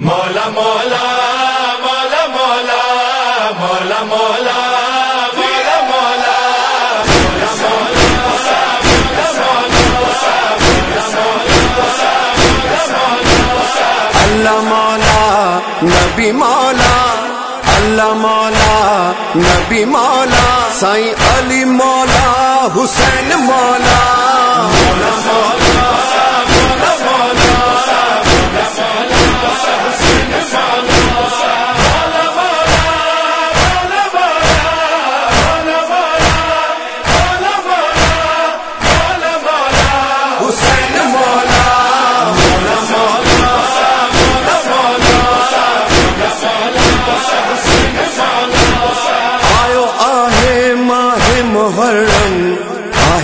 مولا مولا مولا مولا مولا مولا نبی مولا اللہ مولا نبی مولا سائیں علی مولا حسین مولا مولا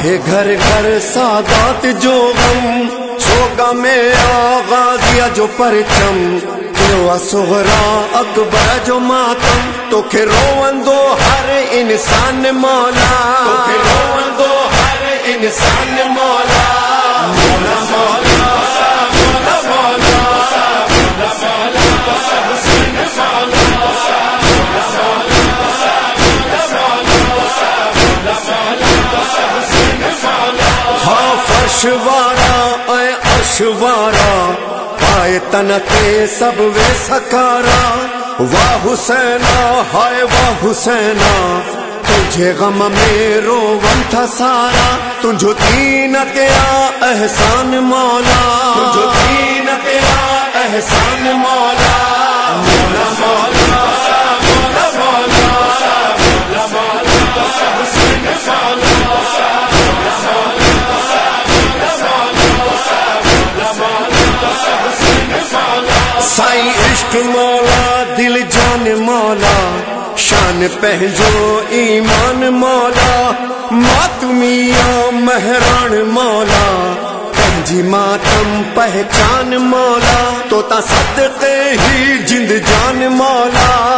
ہے گھر گھر سادات جو غم سوگا میں آغا دیا جو پرچم۔ کیوں سہرا اکبر جو ماتم۔ تو کہ روان دو ہر انسان مولا۔ تو کہ روان دو ہر انسان مولا۔ مولا مولا۔ ہاں فرش وارا اے اشوارا پائے تن سب وے سکارا واہ حسینا، ہائے واہ حسینا، تجھے غم میں روون تھا سارا تجھو دین تیرا احسان مولا۔ تجھو دین تیرا احسان مولا۔ مولا مولا۔ دل جان مولا، شان پہنجو ایمان مولا ماتمیا مہران مولا جی ماتم پہچان مولا، تو تا صدقے ہی جند جان مولا۔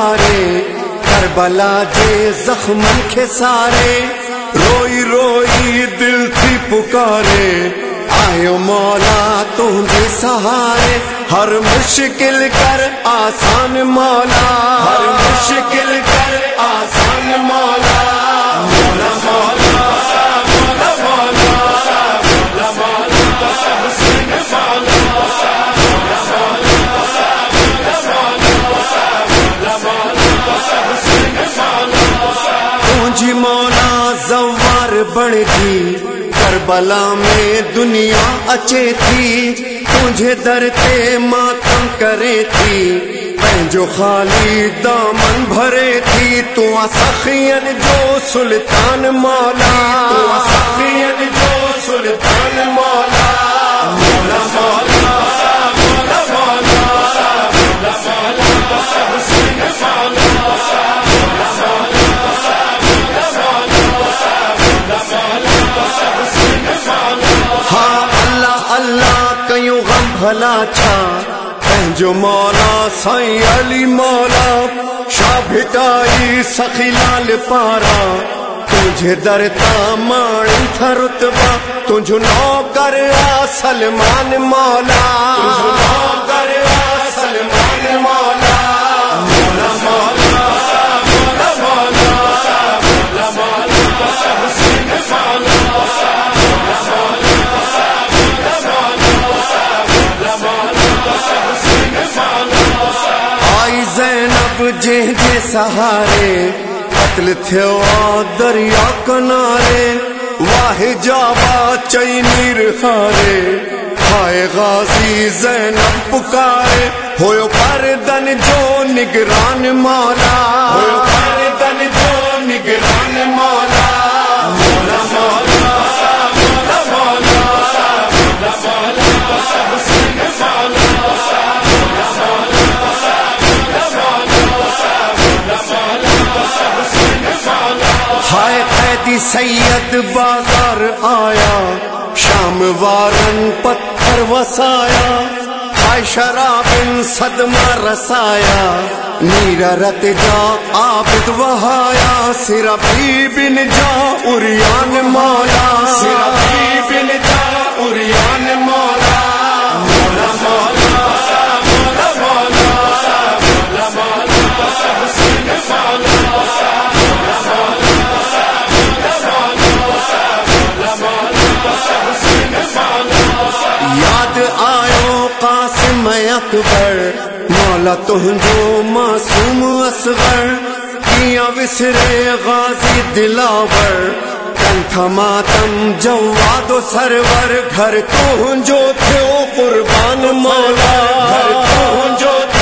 سارے، کربلا دے زخم کے سارے۔ روئی روئی دل تھی پکارے، آئے مولا تم بھی سہارے۔ ہر مشکل کر آسان مولا۔ ہر مشکل کر آسان مولا۔ تجھی مولا زوار بڑھ تھی کربلا میں دنیا اچے تھی۔ تجھے درتے ماتم کرے تھی۔ جو خالی دامن بھرے تھی۔ تو سخین جو سلطان مولا۔ بھلا چھا جو مولا، سائیں علی مولا۔ شاہ بھٹائی، سخی لال پارا۔ تجھے درتا مانی تھا رتبہ تجھ نو کر آ، سلمان مولا۔ جے سہارے، قتل تھیو دریا کنارے واہ جاوا چینی رخارے، ہائے غازی زینب پکارے ہو پر دن جو نگران مارا ہو پر سید بازار آیا، شام وارن پتھر وسایا، آئے شرابن صدمہ رسایا نیرا رت جا آبد وہایا سرا بھی بن جا اریان مولا سرا بھی بن جا اریان مولا اکبر، مولا تہنجو معصوم اصغر، کیا وسرے غازی دلاور کنٹھا ماتم جواد و سرور، گھر تہنجو تھو قربان مولا۔ گھر تہنجو تھو